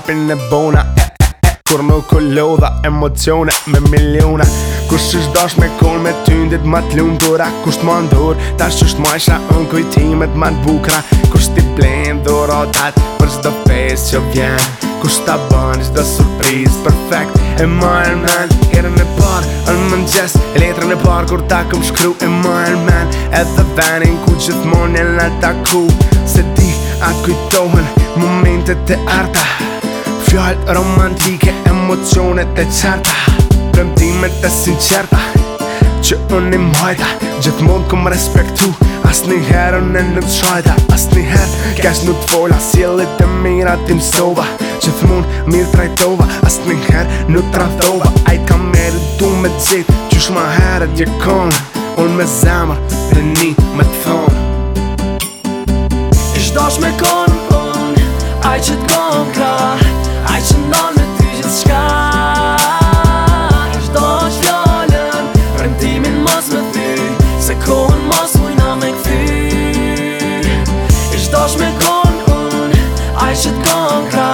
hapin në bona Kur nuk u lodha emocione me miliona Kusht është dosh me kol me tyndit ma t'lumë Por a kusht ma ndur, tash është ma isha Në kujtimet ma t'bukra Kusht t'i plen dhurotat për shdo pes që vjen Kusht t'a bën shdo surpriz perfect E ma e men, herën e par, në më njës Letrën e par, kur ta këm shkru E ma e men, dhe venin ku gjithmon e lata ku Se ti atë kujtohen momentet e arta Fjallë romantike, emocionet e qerta Premtimet e sinqerta Që unë i mhajta Gjithë mund këm respektu As një unë e nuk të shajta As një herë kesh nuk të fola Sjellit e mira ti mësova Gjithë mund mirë trajtova As një herë nuk të rathova Ajt ka meri du me gjithë Qysh ma herë dje konë Unë me zemër dhe një me të thonë Ishtë dosh me konë Ai që t'kom t'ra Ai që ndonë me ty gjithë shka Ishtë do shkjollën Rëndimin mos me ty Se kohën mos mujna me këfy Ishtë do shkjollën Ishtë do shkjollën Ai që t'kon pra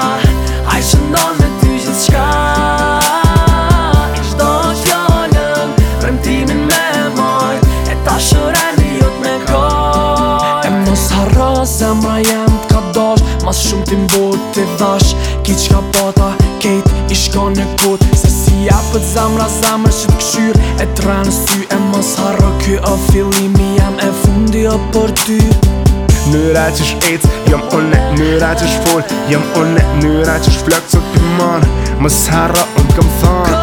Ai që ndonë me ty gjithë shka Ishtë do shkjollën Rëndimin me moj ta shore në jot E mos harra se mra jen t'ka do Mas shumë t'im mboj të dhash Ki që ka pata, kejt i shko në kut Se si e zamra, zamra që të këshyr E të në sy e mos haro kjo A fillimi jam e fundi o për ty Nëra që sh ec, jom une Nëra që sh full, jom une Nëra që sh flok, co të Mos haro, unë të këm thonë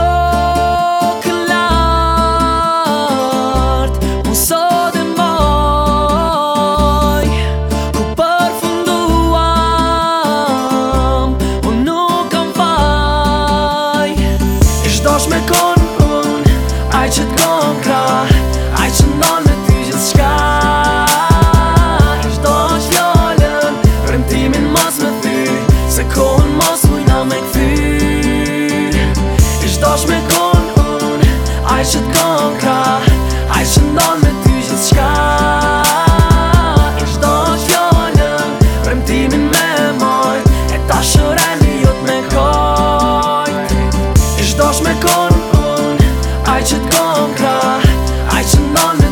që t'kom që ndonë me ty gjithë shka Ishdo është ljollën Rëntimin mos me ty Se kohën mos mujna me këthy Ishdo është me kohën un që ndonë me ty gjithë shka Ishdo është ljollën Rëntimin me moj E ta shërën i me kojt Ishdo është I should go on I should not